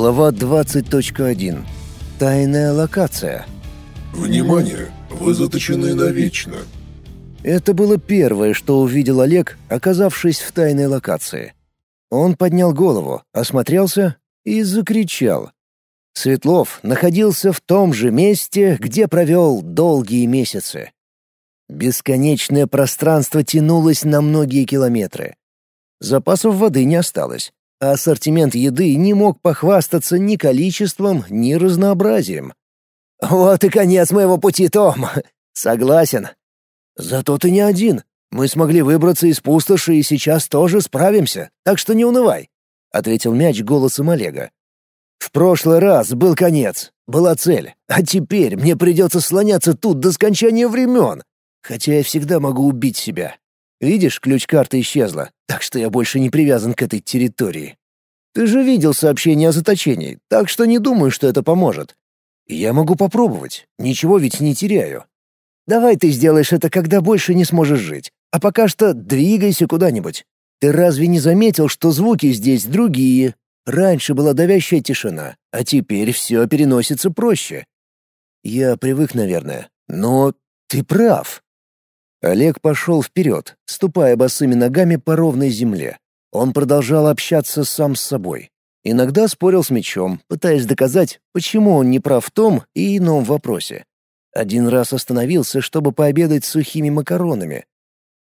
Глава 20.1. Тайная локация. Внимание! Вы заточены навечно. Это было первое, что увидел Олег, оказавшись в тайной локации. Он поднял голову, осмотрелся и закричал. Светлов находился в том же месте, где провел долгие месяцы. Бесконечное пространство тянулось на многие километры. Запасов воды не осталось, а ассортимент еды не мог похвастаться ни количеством, ни разнообразием. «Вот и конец моего пути, Том! Согласен. Зато ты не один. Мы смогли выбраться из пустоши и сейчас тоже справимся, так что не унывай», — ответил мяч голосом Олега. «В прошлый раз был конец, была цель, а теперь мне придется слоняться тут до скончания времен, хотя я всегда могу убить себя. Видишь, ключ-карты исчезла, так что я больше не привязан к этой территории. Ты же видел сообщение о заточении, так что не думаю, что это поможет. Я могу попробовать, ничего ведь не теряю. Давай ты сделаешь это, когда больше не сможешь жить, а пока что двигайся куда-нибудь. Ты разве не заметил, что звуки здесь другие? Раньше была давящая тишина, а теперь все переносится проще. Я привык, наверное, но ты прав. Олег пошел вперед, ступая босыми ногами по ровной земле. Он продолжал общаться сам с собой. Иногда спорил с мечом, пытаясь доказать, почему он не прав в том и ином вопросе. Один раз остановился, чтобы пообедать сухими макаронами.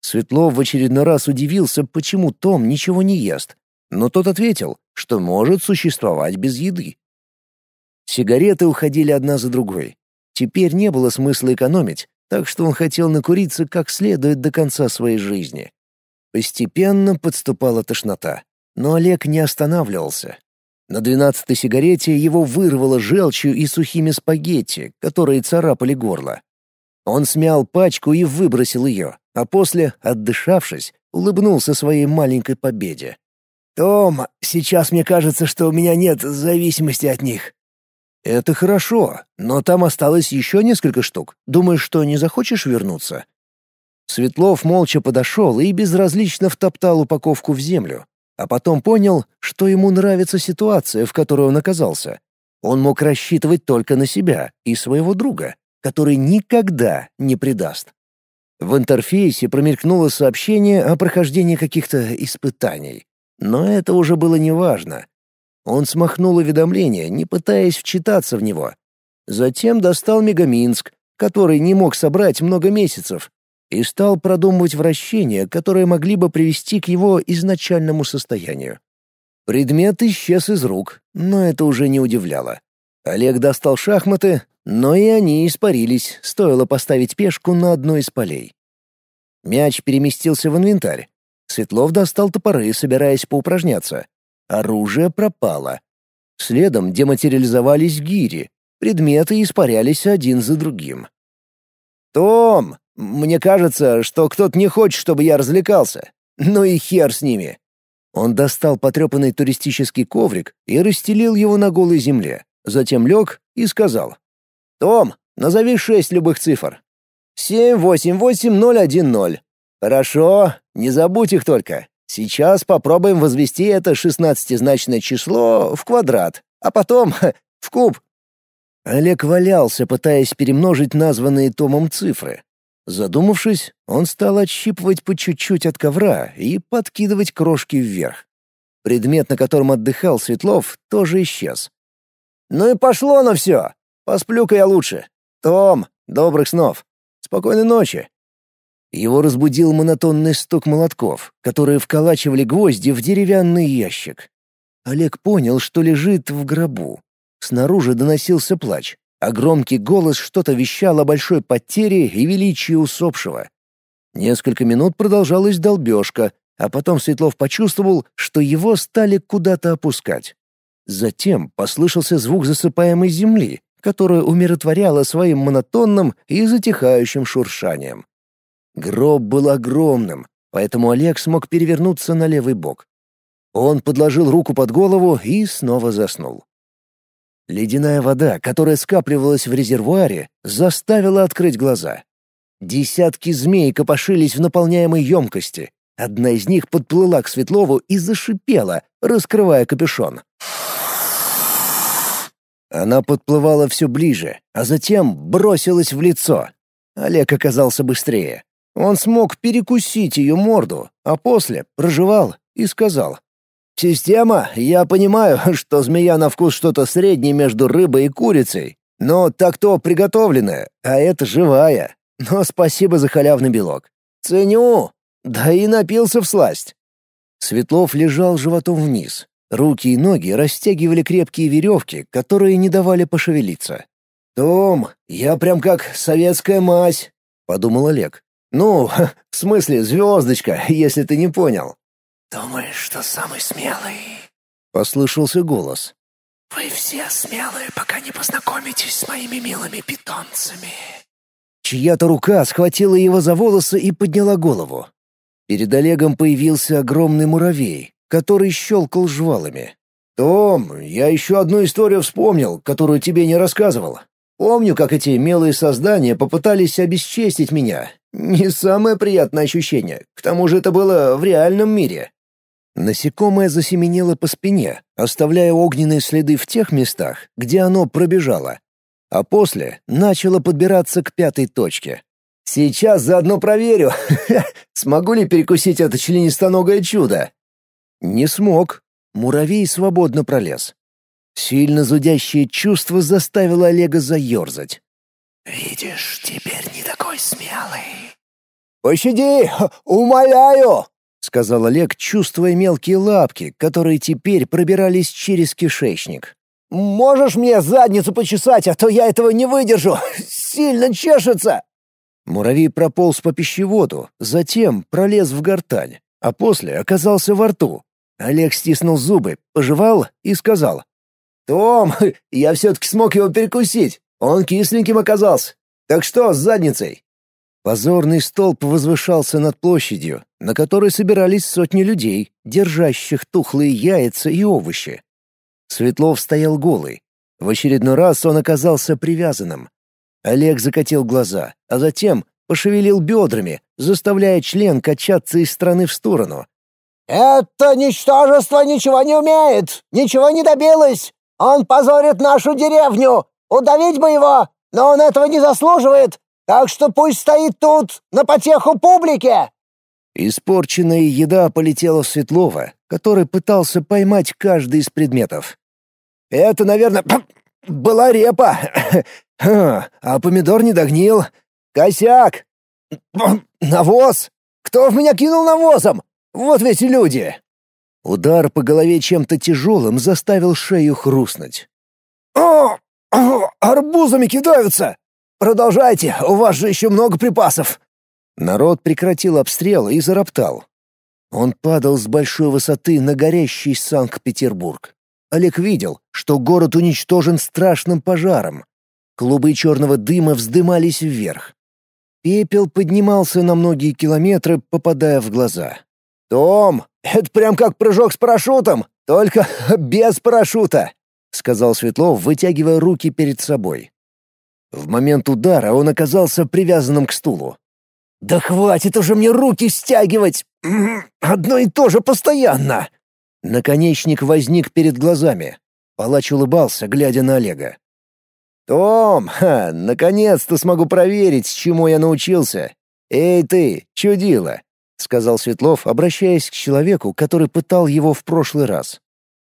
Светлов в очередной раз удивился, почему Том ничего не ест, но тот ответил, что может существовать без еды. Сигареты уходили одна за другой. Теперь не было смысла экономить, так что он хотел накуриться как следует до конца своей жизни. Постепенно подступала тошнота, но Олег не останавливался. На двенадцатой сигарете его вырвало желчью и сухими спагетти, которые царапали горло. Он смял пачку и выбросил ее, а после, отдышавшись, улыбнулся своей маленькой победе. «Том, сейчас мне кажется, что у меня нет зависимости от них. «Это хорошо, но там осталось еще несколько штук. Думаешь, что не захочешь вернуться?» Светлов молча подошел и безразлично втоптал упаковку в землю, а потом понял, что ему нравится ситуация, в которой он оказался. Он мог рассчитывать только на себя и своего друга, который никогда не предаст. В интерфейсе промелькнуло сообщение о прохождении каких-то испытаний. Но это уже было неважно. Он смахнул уведомление, не пытаясь вчитаться в него. Затем достал Мегаминск, который не мог собрать много месяцев, и стал продумывать вращения, которые могли бы привести к его изначальному состоянию. Предмет исчез из рук, но это уже не удивляло. Олег достал шахматы, но и они испарились, стоило поставить пешку на одно из полей. Мяч переместился в инвентарь. Светлов достал топоры, собираясь поупражняться. Оружие пропало. Следом дематериализовались гири. Предметы испарялись один за другим. «Том, мне кажется, что кто-то не хочет, чтобы я развлекался. Ну и хер с ними». Он достал потрепанный туристический коврик и расстелил его на голой земле. Затем лег и сказал. «Том, назови шесть любых цифр. Семь, восемь, восемь, ноль, один, ноль. Хорошо, не забудь их только. Сейчас попробуем возвести это шестнадцатизначное число в квадрат, а потом в куб. Олег валялся, пытаясь перемножить названные Томом цифры. Задумавшись, он стал отщипывать по чуть-чуть от ковра и подкидывать крошки вверх. Предмет, на котором отдыхал Светлов, тоже исчез. «Ну и пошло на все! Посплю-ка я лучше. Том, добрых снов. Спокойной ночи!» Его разбудил монотонный стук молотков, которые вколачивали гвозди в деревянный ящик. Олег понял, что лежит в гробу. Снаружи доносился плач, а громкий голос что-то вещал о большой потере и величии усопшего. Несколько минут продолжалась долбежка, а потом Светлов почувствовал, что его стали куда-то опускать. Затем послышался звук засыпаемой земли, которая умиротворяла своим монотонным и затихающим шуршанием. Гроб был огромным, поэтому Олег смог перевернуться на левый бок. Он подложил руку под голову и снова заснул. Ледяная вода, которая скапливалась в резервуаре, заставила открыть глаза. Десятки змей копошились в наполняемой емкости. Одна из них подплыла к Светлову и зашипела, раскрывая капюшон. Она подплывала все ближе, а затем бросилась в лицо. Олег оказался быстрее. Он смог перекусить ее морду, а после прожевал и сказал. «Система, я понимаю, что змея на вкус что-то среднее между рыбой и курицей, но так-то приготовленная, а это живая. Но спасибо за халявный белок. Ценю! Да и напился в сласть». Светлов лежал животом вниз. Руки и ноги растягивали крепкие веревки, которые не давали пошевелиться. «Том, я прям как советская мазь», — подумал Олег. «Ну, в смысле, звездочка, если ты не понял». «Думаешь, что самый смелый?» — послышался голос. «Вы все смелые, пока не познакомитесь с моими милыми питомцами». Чья-то рука схватила его за волосы и подняла голову. Перед Олегом появился огромный муравей, который щелкал жвалами. «Том, я еще одну историю вспомнил, которую тебе не рассказывал. Помню, как эти милые создания попытались обесчестить меня. Не самое приятное ощущение. К тому же это было в реальном мире. Насекомое засеменило по спине, оставляя огненные следы в тех местах, где оно пробежало. А после начало подбираться к пятой точке. «Сейчас заодно проверю, смогу ли перекусить это членистоногое чудо». Не смог. Муравей свободно пролез. Сильно зудящее чувство заставило Олега заерзать. «Видишь, теперь смелый». «Пощади! Умоляю!» — сказал Олег, чувствуя мелкие лапки, которые теперь пробирались через кишечник. «Можешь мне задницу почесать, а то я этого не выдержу! Сильно чешется!» Муравей прополз по пищеводу, затем пролез в гортань, а после оказался во рту. Олег стиснул зубы, пожевал и сказал. «Том, я все-таки смог его перекусить. Он кисленьким оказался. Так что с задницей?» Позорный столб возвышался над площадью, на которой собирались сотни людей, держащих тухлые яйца и овощи. Светлов стоял голый. В очередной раз он оказался привязанным. Олег закатил глаза, а затем пошевелил бедрами, заставляя член качаться из стороны в сторону. «Это ничтожество ничего не умеет, ничего не добилось! Он позорит нашу деревню! Удавить бы его, но он этого не заслуживает, так что пусть стоит тут, на потеху публике!» Испорченная еда полетела в Светлова, который пытался поймать каждый из предметов. «Это, наверное, была репа, а помидор не догнил. Косяк! Навоз! Кто в меня кинул навозом? Вот ведь люди!» Удар по голове чем-то тяжелым заставил шею хрустнуть. «О, арбузами кидаются! Продолжайте, у вас же еще много припасов!» Народ прекратил обстрел и зароптал. Он падал с большой высоты на горящий Санкт-Петербург. Олег видел, что город уничтожен страшным пожаром. Клубы черного дыма вздымались вверх. Пепел поднимался на многие километры, попадая в глаза. «Том, это прям как прыжок с парашютом, только без парашюта», — сказал Светлов, вытягивая руки перед собой. В момент удара он оказался привязанным к стулу. «Да хватит уже мне руки стягивать! Одно и то же постоянно!» Наконечник возник перед глазами. Палач улыбался, глядя на Олега. «Том, наконец-то смогу проверить, чему я научился. Эй ты, чудила, — сказал Светлов, обращаясь к человеку, который пытал его в прошлый раз.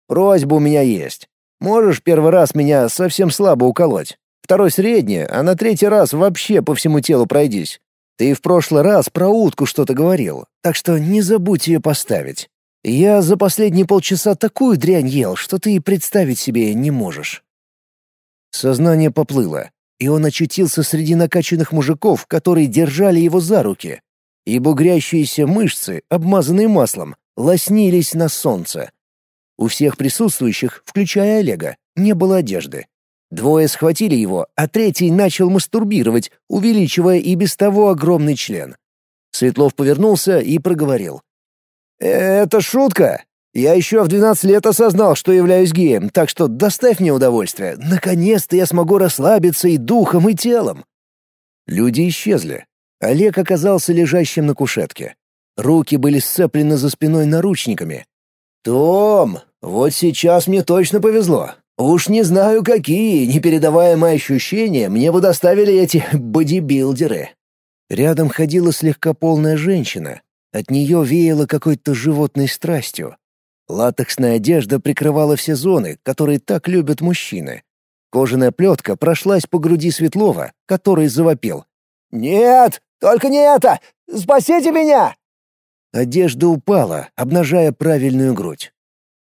«Просьба у меня есть. Можешь первый раз меня совсем слабо уколоть? Второй средний, а на третий раз вообще по всему телу пройдись. Ты в прошлый раз про утку что-то говорил, так что не забудь ее поставить. Я за последние полчаса такую дрянь ел, что ты и представить себе не можешь». Сознание поплыло, и он очутился среди накачанных мужиков, которые держали его за руки, и бугрящиеся мышцы, обмазанные маслом, лоснились на солнце. У всех присутствующих, включая Олега, не было одежды. Двое схватили его, а третий начал мастурбировать, увеличивая и без того огромный член. Светлов повернулся и проговорил. «Это шутка. Я еще в 12 лет осознал, что являюсь геем, так что доставь мне удовольствие. Наконец-то я смогу расслабиться и духом, и телом». Люди исчезли, Олег оказался лежащим на кушетке. Руки были сцеплены за спиной наручниками. «Том, вот сейчас мне точно повезло. Уж не знаю, какие непередаваемые ощущения мне бы доставили эти бодибилдеры. Рядом ходила слегка полная женщина. От нее веяло какой-то животной страстью. Латексная одежда прикрывала все зоны, которые так любят мужчины. Кожаная плетка прошлась по груди Светлова, который завопил. «Нет, только не это! Спасите меня!» Одежда упала, обнажая правильную грудь.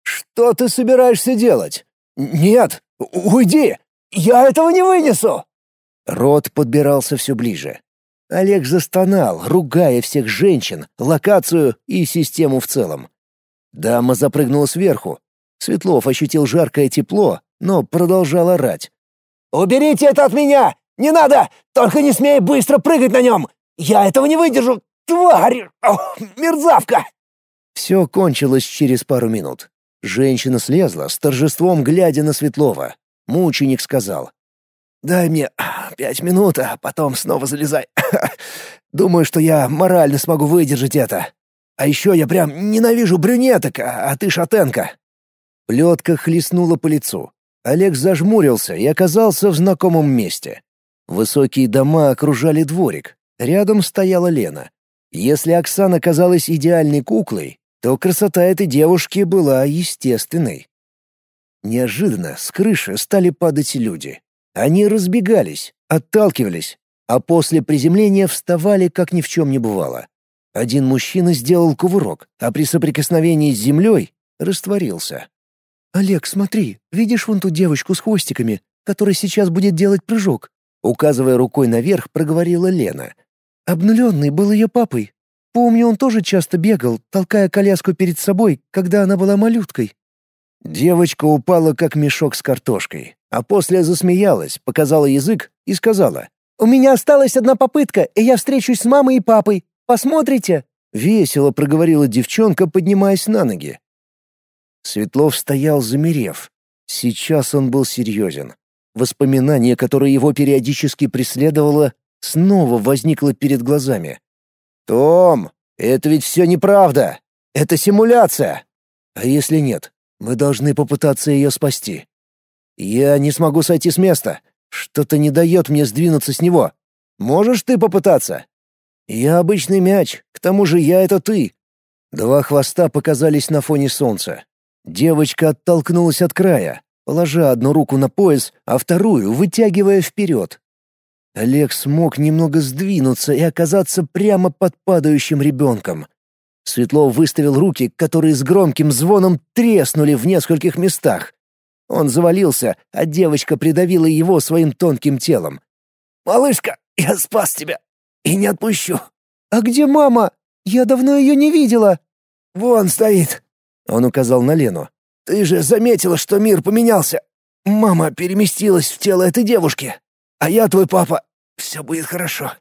«Что ты собираешься делать?» «Нет, уйди! Я этого не вынесу!» Рот подбирался все ближе. Олег застонал, ругая всех женщин, локацию и систему в целом. Дама запрыгнула сверху. Светлов ощутил жаркое тепло, но продолжал орать. «Уберите это от меня! Не надо! Только не смей быстро прыгать на нем! Я этого не выдержу! Тварь! Ох, мерзавка!» Все кончилось через пару минут. Женщина слезла, с торжеством глядя на Светлова. Мученик сказал. «Дай мне пять минут, а потом снова залезай. Думаю, что я морально смогу выдержать это. А еще я прям ненавижу брюнеток, а, а ты шатенка». Плетка хлестнула по лицу. Олег зажмурился и оказался в знакомом месте. Высокие дома окружали дворик. Рядом стояла Лена. Если Оксана казалась идеальной куклой, то красота этой девушки была естественной. Неожиданно с крыши стали падать люди. Они разбегались, отталкивались, а после приземления вставали, как ни в чем не бывало. Один мужчина сделал кувырок, а при соприкосновении с землей растворился. «Олег, смотри, видишь вон ту девочку с хвостиками, которая сейчас будет делать прыжок?» Указывая рукой наверх, проговорила Лена. «Обнуленный был ее папой. Помню, он тоже часто бегал, толкая коляску перед собой, когда она была малюткой». Девочка упала, как мешок с картошкой, а после засмеялась, показала язык и сказала. «У меня осталась одна попытка, и я встречусь с мамой и папой. Посмотрите!» Весело проговорила девчонка, поднимаясь на ноги. Светлов стоял, замерев. Сейчас он был серьезен. Воспоминание, которое его периодически преследовало, снова возникло перед глазами. «Том, это ведь все неправда! Это симуляция! А если нет, мы должны попытаться ее спасти. Я не смогу сойти с места. Что-то не дает мне сдвинуться с него. Можешь ты попытаться?» «Я обычный мяч, к тому же я — это ты». Два хвоста показались на фоне солнца. Девочка оттолкнулась от края, положа одну руку на пояс, а вторую вытягивая вперед. Олег смог немного сдвинуться и оказаться прямо под падающим ребенком. Светлов выставил руки, которые с громким звоном треснули в нескольких местах. Он завалился, а девочка придавила его своим тонким телом. «Малышка, я спас тебя и не отпущу». «А где мама? Я давно ее не видела». «Вон стоит», — он указал на Лену. «Ты же заметила, что мир поменялся. Мама переместилась в тело этой девушки. А я твой папа. Все будет хорошо».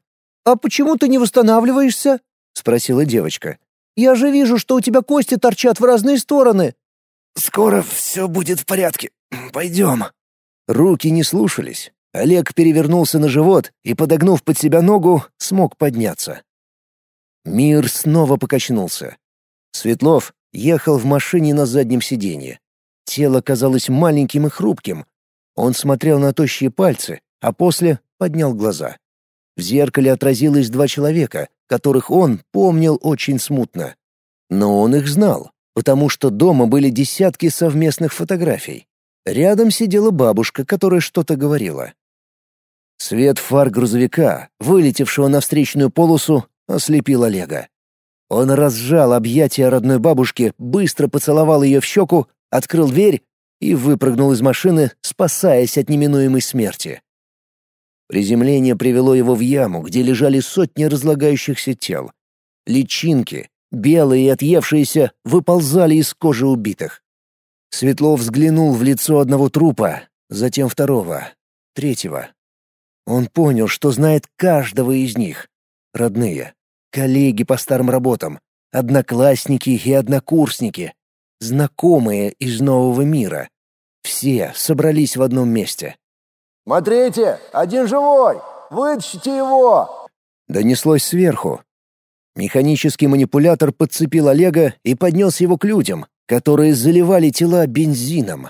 «А почему ты не восстанавливаешься?» — спросила девочка. «Я же вижу, что у тебя кости торчат в разные стороны». «Скоро все будет в порядке. Пойдем». Руки не слушались. Олег перевернулся на живот и, подогнув под себя ногу, смог подняться. Мир снова покачнулся. Светлов ехал в машине на заднем сиденье. Тело казалось маленьким и хрупким. Он смотрел на тощие пальцы, а после поднял глаза. В зеркале отразилось два человека, которых он помнил очень смутно. Но он их знал, потому что дома были десятки совместных фотографий. Рядом сидела бабушка, которая что-то говорила. Свет фар грузовика, вылетевшего на встречную полосу, ослепил Олега. Он разжал объятия родной бабушки, быстро поцеловал ее в щеку, открыл дверь и выпрыгнул из машины, спасаясь от неминуемой смерти. Приземление привело его в яму, где лежали сотни разлагающихся тел. Личинки, белые и отъевшиеся, выползали из кожи убитых. Светлов взглянул в лицо одного трупа, затем второго, третьего. Он понял, что знает каждого из них. Родные, коллеги по старым работам, одноклассники и однокурсники, знакомые из нового мира. Все собрались в одном месте. «Смотрите, один живой! Вытащите его!» Донеслось сверху. Механический манипулятор подцепил Олега и поднес его к людям, которые заливали тела бензином.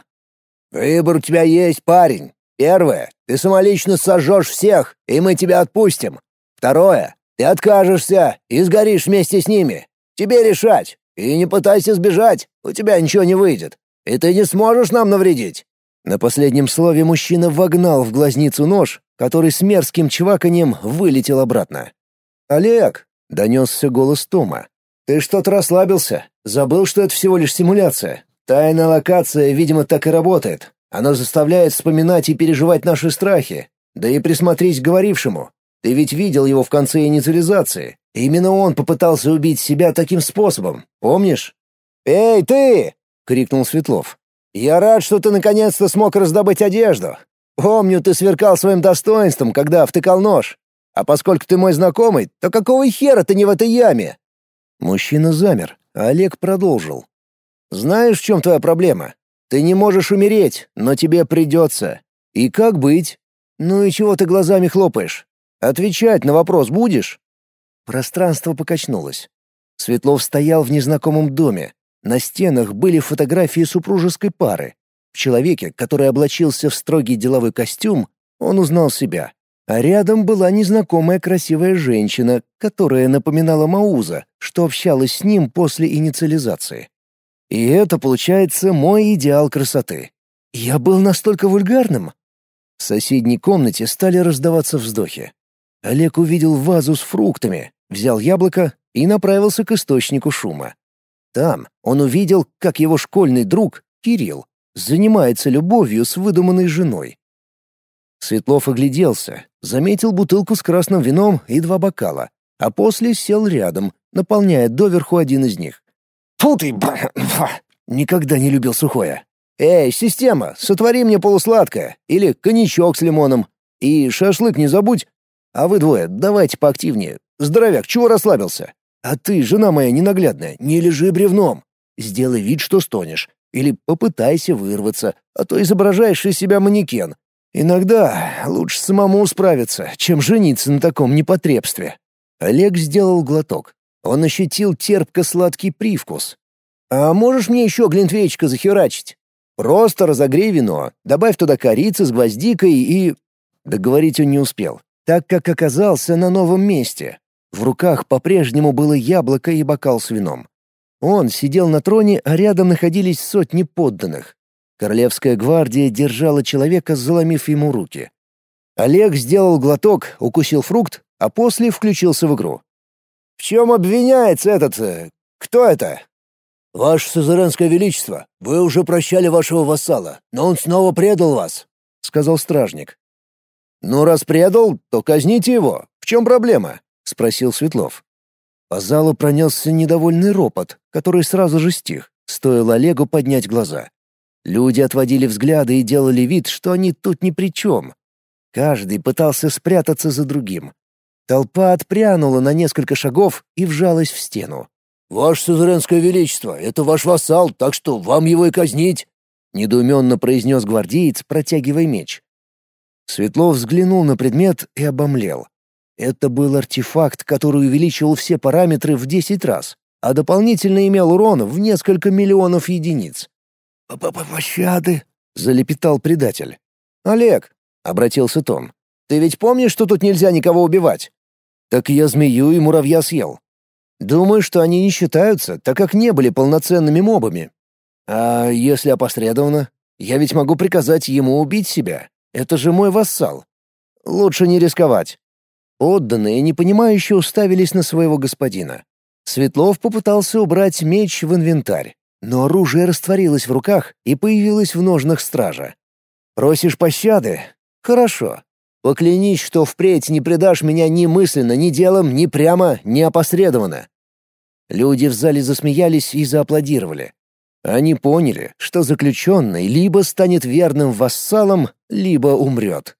«Выбор у тебя есть, парень. Первое, ты самолично сожжешь всех, и мы тебя отпустим. Второе, ты откажешься и сгоришь вместе с ними. Тебе решать. И не пытайся сбежать, у тебя ничего не выйдет. И ты не сможешь нам навредить». На последнем слове мужчина вогнал в глазницу нож, который с мерзким чваканьем вылетел обратно. «Олег!» — донесся голос Тома. «Ты что-то расслабился. Забыл, что это всего лишь симуляция. Тайная локация, видимо, так и работает. Она заставляет вспоминать и переживать наши страхи. Да и присмотрись к говорившему. Ты ведь видел его в конце инициализации. Именно он попытался убить себя таким способом, помнишь? «Эй, ты!» — крикнул Светлов. «Я рад, что ты наконец-то смог раздобыть одежду. Помню, ты сверкал своим достоинством, когда втыкал нож. А поскольку ты мой знакомый, то какого хера ты не в этой яме?» Мужчина замер, а Олег продолжил. «Знаешь, в чем твоя проблема? Ты не можешь умереть, но тебе придется. И как быть? Ну и чего ты глазами хлопаешь? Отвечать на вопрос будешь?» Пространство покачнулось. Светлов стоял в незнакомом доме. На стенах были фотографии супружеской пары. В человеке, который облачился в строгий деловой костюм, он узнал себя. А рядом была незнакомая красивая женщина, которая напоминала Мауза, что общалась с ним после инициализации. И это, получается, мой идеал красоты. Я был настолько вульгарным? В соседней комнате стали раздаваться вздохи. Олег увидел вазу с фруктами, взял яблоко и направился к источнику шума. Там он увидел, как его школьный друг, Кирилл, занимается любовью с выдуманной женой. Светлов огляделся, заметил бутылку с красным вином и два бокала, а после сел рядом, наполняя доверху один из них. «Фу ты, Никогда не любил сухое. «Эй, система, сотвори мне полусладкое, или коньячок с лимоном. И шашлык не забудь. А вы двое, давайте поактивнее. Здоровяк, чего расслабился? А ты, жена моя ненаглядная, не лежи бревном. Сделай вид, что стонешь. Или попытайся вырваться, а то изображаешь из себя манекен. Иногда лучше самому справиться, чем жениться на таком непотребстве. Олег сделал глоток. Он ощутил терпко-сладкий привкус. «А можешь мне еще глинтвейчика захерачить? Просто разогрей вино, добавь туда корицы с гвоздикой и...» Договорить он не успел, так как оказался на новом месте. В руках по-прежнему было яблоко и бокал с вином. Он сидел на троне, а рядом находились сотни подданных. Королевская гвардия держала человека, заломив ему руки. Олег сделал глоток, укусил фрукт, а после включился в игру. «В чем обвиняется этот... Э, кто это?» «Ваше Сузеренское Величество, вы уже прощали вашего вассала, но он снова предал вас», — сказал стражник. «Ну, раз предал, то казните его. В чем проблема?» — спросил Светлов. По залу пронесся недовольный ропот, который сразу же стих, стоило Олегу поднять глаза. Люди отводили взгляды и делали вид, что они тут ни при чем. Каждый пытался спрятаться за другим. Толпа отпрянула на несколько шагов и вжалась в стену. «Ваше Сузеренское Величество, это ваш вассал, так что вам его и казнить!» — недоуменно произнес гвардеец, протягивая меч. Светлов взглянул на предмет и обомлел. Это был артефакт, который увеличивал все параметры в десять раз, а дополнительно имел урон в несколько миллионов единиц. «Пощады!» — залепетал предатель. «Олег!» — обратился Том. «Ты ведь помнишь, что тут нельзя никого убивать?» «Так я змею и муравья съел». «Думаю, что они не считаются, так как не были полноценными мобами. А если опосредованно? Я ведь могу приказать ему убить себя. Это же мой вассал. Лучше не рисковать». Отданные, непонимающе уставились на своего господина. Светлов попытался убрать меч в инвентарь, но оружие растворилось в руках и появилось в ножнах стража. «Просишь пощады? Хорошо. Поклянись, что впредь не предашь меня ни мысленно, ни делом, ни прямо, ни опосредованно». Люди в зале засмеялись и зааплодировали. Они поняли, что заключенный либо станет верным вассалом, либо умрет.